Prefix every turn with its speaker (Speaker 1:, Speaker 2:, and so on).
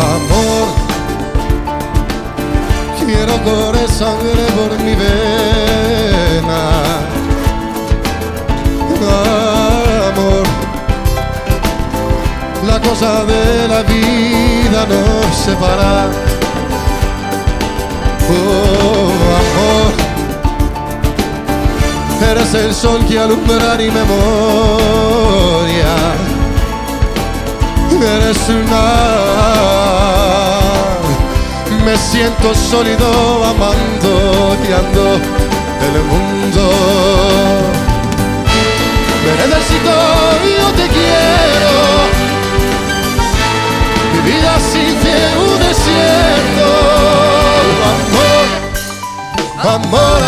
Speaker 1: amor. Quiero correr sangre por mi vena. Amor, la cosa de la vida nos separa. Oh, amor, eres el sol que alumbra mi memoria. Eres una siento sólido amando, tirando el mundo. Me necesito, yo te quiero. Mi vida siente un desierto. Amor, amor.